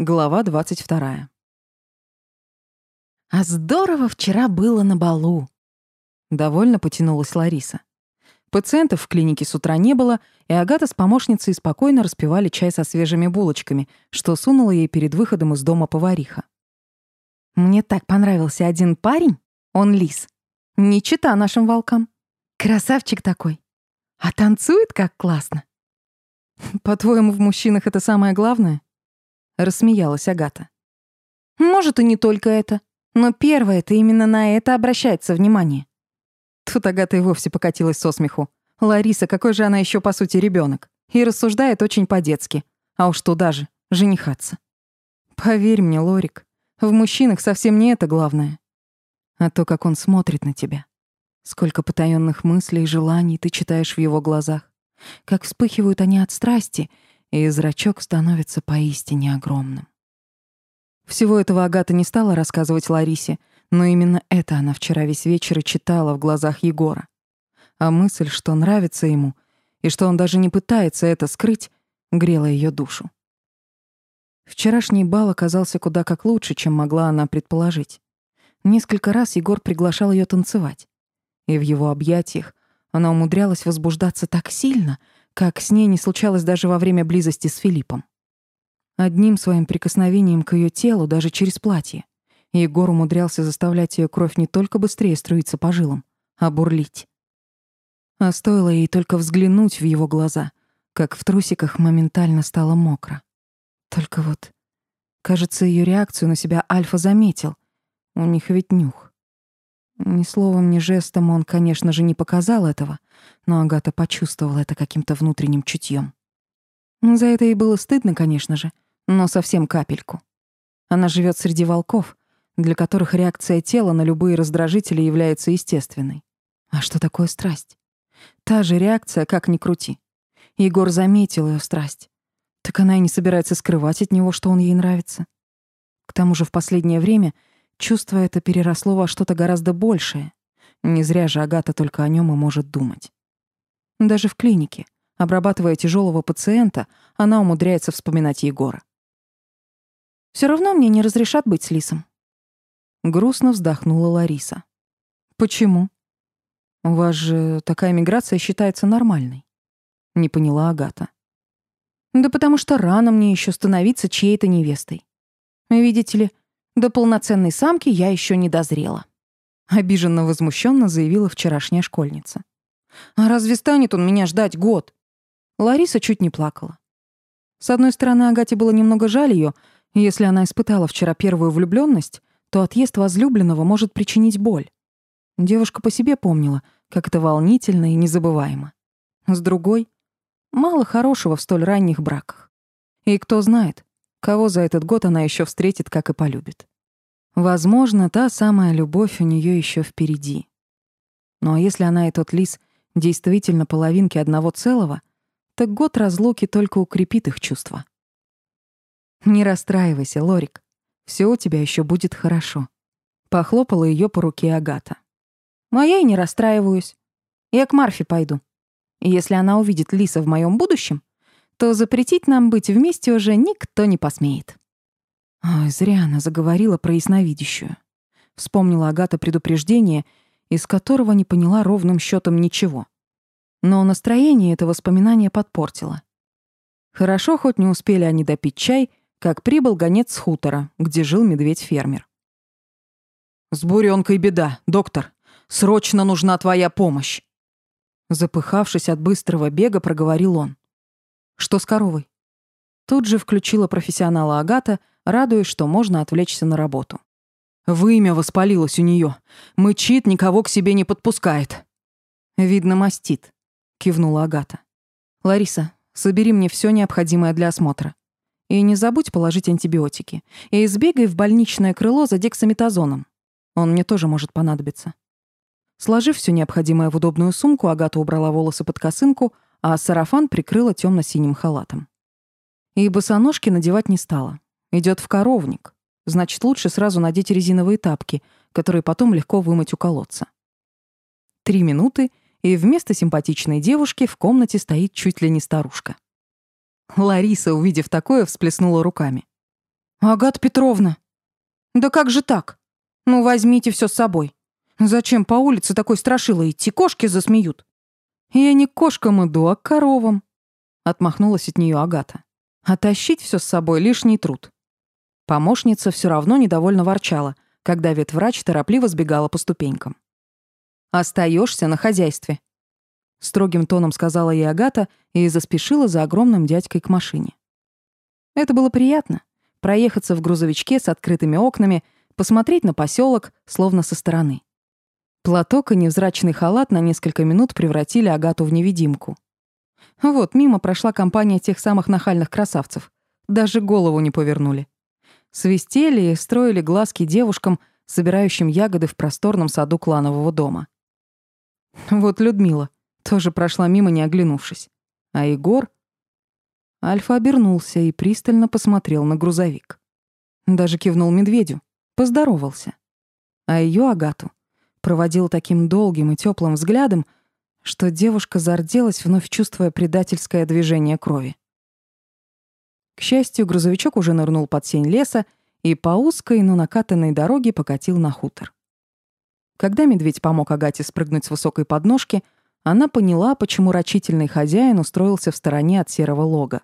Глава 22. А здорово вчера было на балу. Довольно потянулась Лариса. Пациентов в клинике с утра не было, и Агата с помощницей спокойно распивали чай со свежими булочками, что сунула ей перед выходом из дома повариха. Мне так понравился один парень, он лис. Не чита нашим волкам. Красавчик такой. А танцует как классно. По-твоему, в мужчинах это самое главное? Рассмеялась Агата. Может, и не только это. Но первое-то именно на это обращается внимание. Тут Агата и вовсе покатилась со смеху. Лариса, какой же она еще по сути ребенок, И рассуждает очень по-детски. А уж туда же, женихаться. Поверь мне, Лорик, в мужчинах совсем не это главное. А то, как он смотрит на тебя. Сколько потаённых мыслей и желаний ты читаешь в его глазах. Как вспыхивают они от страсти — и зрачок становится поистине огромным. Всего этого Агата не стала рассказывать Ларисе, но именно это она вчера весь вечер и читала в глазах Егора. А мысль, что нравится ему, и что он даже не пытается это скрыть, грела ее душу. Вчерашний бал оказался куда как лучше, чем могла она предположить. Несколько раз Егор приглашал ее танцевать. И в его объятиях она умудрялась возбуждаться так сильно, как с ней не случалось даже во время близости с Филиппом. Одним своим прикосновением к ее телу, даже через платье, Егор умудрялся заставлять ее кровь не только быстрее струиться по жилам, а бурлить. А стоило ей только взглянуть в его глаза, как в трусиках моментально стало мокро. Только вот, кажется, ее реакцию на себя Альфа заметил. У них ведь нюх. Ни словом, ни жестом он, конечно же, не показал этого, но Агата почувствовала это каким-то внутренним чутьем. За это ей было стыдно, конечно же, но совсем капельку. Она живет среди волков, для которых реакция тела на любые раздражители является естественной. А что такое страсть? Та же реакция, как ни крути. Егор заметил ее страсть. Так она и не собирается скрывать от него, что он ей нравится. К тому же в последнее время чувство это переросло во что-то гораздо большее. Не зря же Агата только о нем и может думать. Даже в клинике, обрабатывая тяжелого пациента, она умудряется вспоминать Егора. Все равно мне не разрешат быть с Лисом. Грустно вздохнула Лариса. Почему? У вас же такая миграция считается нормальной. Не поняла Агата. Да потому что рано мне еще становиться чьей-то невестой. Видите ли, до полноценной самки я еще не дозрела. Обиженно возмущенно заявила вчерашняя школьница. А разве станет он меня ждать год? Лариса чуть не плакала. С одной стороны, Агате было немного жаль ее. Если она испытала вчера первую влюбленность, то отъезд возлюбленного может причинить боль. Девушка по себе помнила, как это волнительно и незабываемо. С другой, мало хорошего в столь ранних браках. И кто знает, кого за этот год она еще встретит, как и полюбит. Возможно, та самая любовь у нее еще впереди. Ну а если она и тот лис — действительно половинки одного целого, так год разлуки только укрепит их чувства. Не расстраивайся, Лорик. Все у тебя еще будет хорошо. Похлопала ее по руке Агата. А я и не расстраиваюсь. Я к Марфе пойду. И если она увидит Лиса в моем будущем, то запретить нам быть вместе уже никто не посмеет. Ой, зря она заговорила про ясновидящую. Вспомнила Агата предупреждение — из которого не поняла ровным счетом ничего. Но настроение это воспоминание подпортило. Хорошо, хоть не успели они допить чай, как прибыл гонец с хутора, где жил медведь-фермер. «С буренкой беда, доктор. Срочно нужна твоя помощь!» Запыхавшись от быстрого бега, проговорил он. «Что с коровой?» Тут же включила профессионала Агата, радуясь, что можно отвлечься на работу. Вымя воспалилось у нее. Мычит, никого к себе не подпускает. Видно, мастит, кивнула Агата. Лариса, собери мне все необходимое для осмотра. И не забудь положить антибиотики. И сбегай в больничное крыло за дексаметазоном. Он мне тоже может понадобиться. Сложив все необходимое в удобную сумку, Агата убрала волосы под косынку, а сарафан прикрыла темно синим халатом. И босоножки надевать не стала. Идет в коровник. Значит, лучше сразу надеть резиновые тапки, которые потом легко вымыть у колодца. Три минуты, и вместо симпатичной девушки в комнате стоит чуть ли не старушка. Лариса, увидев такое, всплеснула руками. «Агата Петровна! Да как же так? Ну, возьмите все с собой. Зачем по улице такой страшило идти? Кошки засмеют». «Я не кошкам иду, а к коровам», — отмахнулась от нее Агата. «А тащить все с собой — лишний труд». Помощница все равно недовольно ворчала, когда ветврач торопливо сбегала по ступенькам. Остаешься на хозяйстве», — строгим тоном сказала ей Агата и заспешила за огромным дядькой к машине. Это было приятно — проехаться в грузовичке с открытыми окнами, посмотреть на поселок, словно со стороны. Платок и невзрачный халат на несколько минут превратили Агату в невидимку. Вот, мимо прошла компания тех самых нахальных красавцев. Даже голову не повернули. Свистели и строили глазки девушкам, собирающим ягоды в просторном саду кланового дома. Вот Людмила тоже прошла мимо, не оглянувшись. А Егор... Альфа обернулся и пристально посмотрел на грузовик. Даже кивнул медведю, поздоровался. А ее Агату проводил таким долгим и теплым взглядом, что девушка зарделась, вновь чувствуя предательское движение крови. К счастью, грузовичок уже нырнул под сень леса и по узкой, но накатанной дороге покатил на хутор. Когда медведь помог Агате спрыгнуть с высокой подножки, она поняла, почему рачительный хозяин устроился в стороне от серого лога.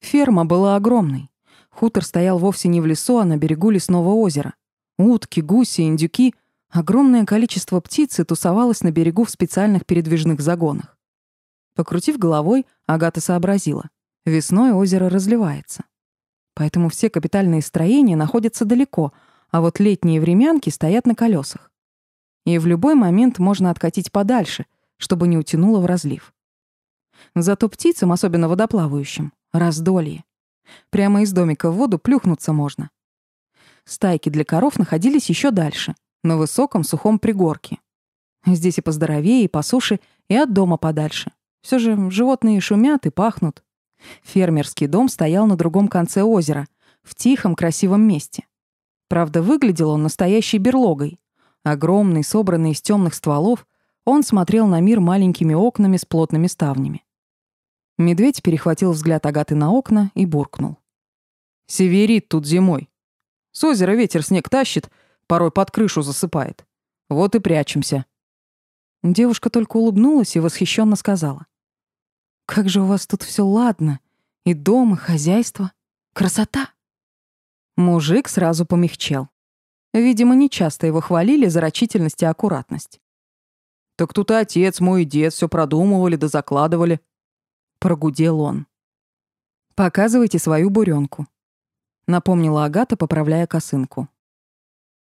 Ферма была огромной. Хутор стоял вовсе не в лесу, а на берегу лесного озера. Утки, гуси, индюки — огромное количество птиц тусовалось на берегу в специальных передвижных загонах. Покрутив головой, Агата сообразила. Весной озеро разливается. Поэтому все капитальные строения находятся далеко, а вот летние времянки стоят на колесах. И в любой момент можно откатить подальше, чтобы не утянуло в разлив. Зато птицам, особенно водоплавающим, раздолье. Прямо из домика в воду плюхнуться можно. Стайки для коров находились еще дальше, на высоком сухом пригорке. Здесь и поздоровее, и по суше, и от дома подальше. Все же животные шумят и пахнут. Фермерский дом стоял на другом конце озера, в тихом красивом месте. Правда, выглядел он настоящей берлогой. Огромный, собранный из темных стволов, он смотрел на мир маленькими окнами с плотными ставнями. Медведь перехватил взгляд Агаты на окна и буркнул. «Северит тут зимой. С озера ветер снег тащит, порой под крышу засыпает. Вот и прячемся». Девушка только улыбнулась и восхищенно сказала. Как же у вас тут все ладно. И дом, и хозяйство. Красота. Мужик сразу помягчел. Видимо, нечасто его хвалили за рачительность и аккуратность. «Так тут и отец мой, и дед все продумывали да закладывали». Прогудел он. «Показывайте свою буренку», — напомнила Агата, поправляя косынку.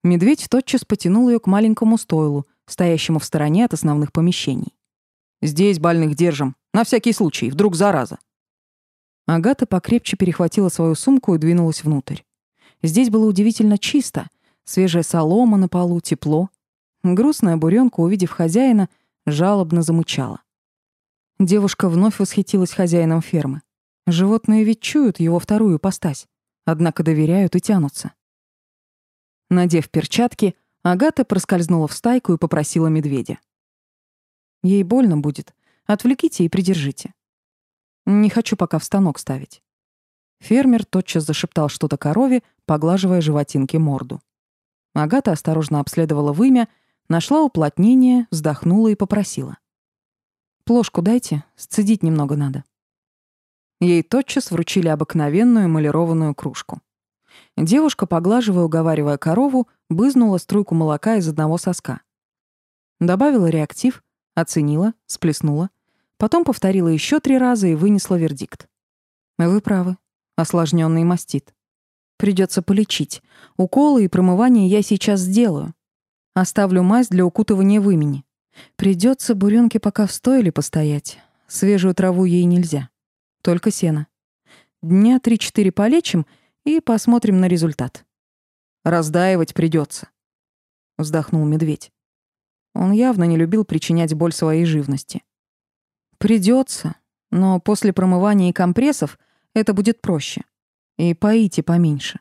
Медведь тотчас потянул ее к маленькому стойлу, стоящему в стороне от основных помещений. «Здесь больных держим. На всякий случай, вдруг зараза. Агата покрепче перехватила свою сумку и двинулась внутрь. Здесь было удивительно чисто. Свежая солома на полу, тепло. Грустная буренка, увидев хозяина, жалобно замучала. Девушка вновь восхитилась хозяином фермы. Животные ведь чуют его вторую постась, однако доверяют и тянутся. Надев перчатки, Агата проскользнула в стайку и попросила медведя. Ей больно будет, Отвлеките и придержите. Не хочу пока в станок ставить. Фермер тотчас зашептал что-то корове, поглаживая животинке морду. Агата осторожно обследовала вымя, нашла уплотнение, вздохнула и попросила. «Плошку дайте, сцедить немного надо». Ей тотчас вручили обыкновенную эмалированную кружку. Девушка, поглаживая, уговаривая корову, бызнула струйку молока из одного соска. Добавила реактив, оценила, сплеснула — Потом повторила еще три раза и вынесла вердикт. Вы правы. Осложненный мастит. Придется полечить. Уколы и промывание я сейчас сделаю. Оставлю мазь для укутывания в имени. Придется буренке пока в стойле постоять. Свежую траву ей нельзя. Только сено. Дня три-четыре полечим и посмотрим на результат. Раздаивать придется, вздохнул медведь. Он явно не любил причинять боль своей живности. Придется, но после промывания и компрессов это будет проще. И поите поменьше.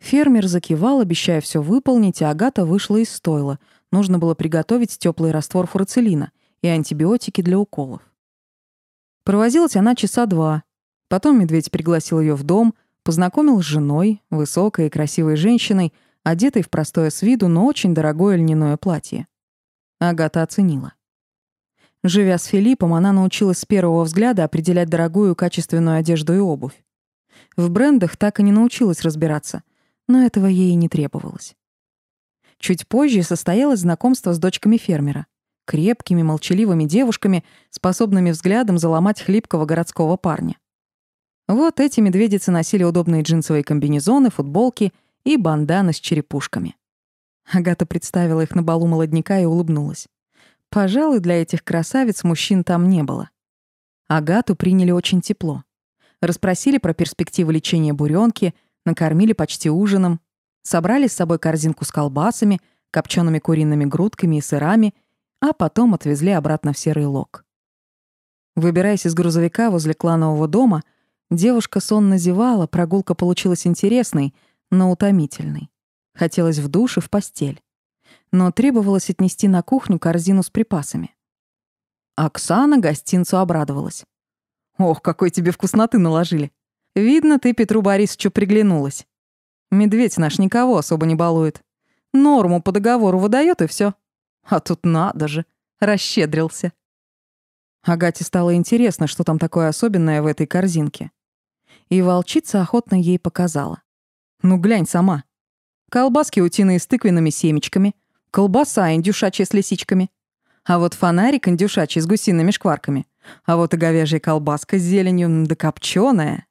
Фермер закивал, обещая все выполнить, и Агата вышла из стойла. Нужно было приготовить теплый раствор фурацелина и антибиотики для уколов. Провозилась она часа два. Потом медведь пригласил ее в дом, познакомил с женой, высокой и красивой женщиной, одетой в простое с виду, но очень дорогое льняное платье. Агата оценила. Живя с Филиппом, она научилась с первого взгляда определять дорогую качественную одежду и обувь. В брендах так и не научилась разбираться, но этого ей и не требовалось. Чуть позже состоялось знакомство с дочками фермера, крепкими, молчаливыми девушками, способными взглядом заломать хлипкого городского парня. Вот эти медведицы носили удобные джинсовые комбинезоны, футболки и банданы с черепушками. Агата представила их на балу молодняка и улыбнулась. Пожалуй, для этих красавиц мужчин там не было. Агату приняли очень тепло. Расспросили про перспективы лечения буренки, накормили почти ужином, собрали с собой корзинку с колбасами, копчеными куриными грудками и сырами, а потом отвезли обратно в Серый Лог. Выбираясь из грузовика возле кланового дома, девушка сонно зевала, прогулка получилась интересной, но утомительной. Хотелось в душ и в постель но требовалось отнести на кухню корзину с припасами. Оксана гостинцу обрадовалась. «Ох, какой тебе вкусноты наложили! Видно, ты Петру Борисовичу приглянулась. Медведь наш никого особо не балует. Норму по договору выдает и все. А тут надо же, расщедрился». Агате стало интересно, что там такое особенное в этой корзинке. И волчица охотно ей показала. «Ну глянь сама. Колбаски утиные с тыквенными семечками — колбаса индюшачья с лисичками. А вот фонарик индюшачий с гусиными шкварками. А вот и говяжья колбаска с зеленью, да копченая.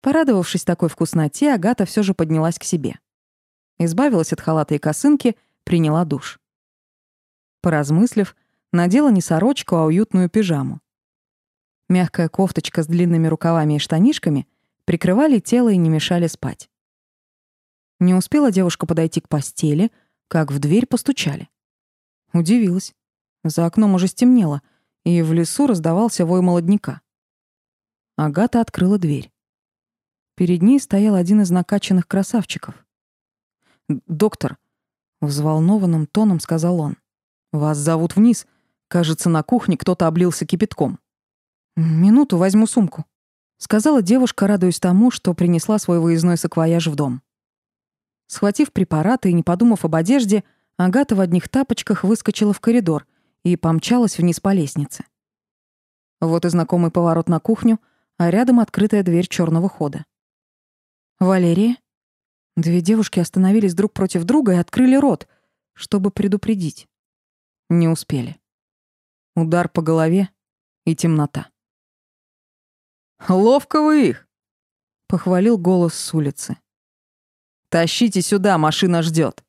Порадовавшись такой вкусноте, Агата все же поднялась к себе. Избавилась от халата и косынки, приняла душ. Поразмыслив, надела не сорочку, а уютную пижаму. Мягкая кофточка с длинными рукавами и штанишками прикрывали тело и не мешали спать. Не успела девушка подойти к постели, как в дверь постучали. Удивилась. За окном уже стемнело, и в лесу раздавался вой молодняка. Агата открыла дверь. Перед ней стоял один из накачанных красавчиков. «Доктор», — взволнованным тоном сказал он, — «вас зовут вниз. Кажется, на кухне кто-то облился кипятком». «Минуту возьму сумку», — сказала девушка, радуясь тому, что принесла свой выездной саквояж в дом. Схватив препараты и не подумав об одежде, Агата в одних тапочках выскочила в коридор и помчалась вниз по лестнице. Вот и знакомый поворот на кухню, а рядом открытая дверь черного хода. «Валерия?» Две девушки остановились друг против друга и открыли рот, чтобы предупредить. Не успели. Удар по голове и темнота. «Ловко вы их!» — похвалил голос с улицы. «Тащите сюда, машина ждет.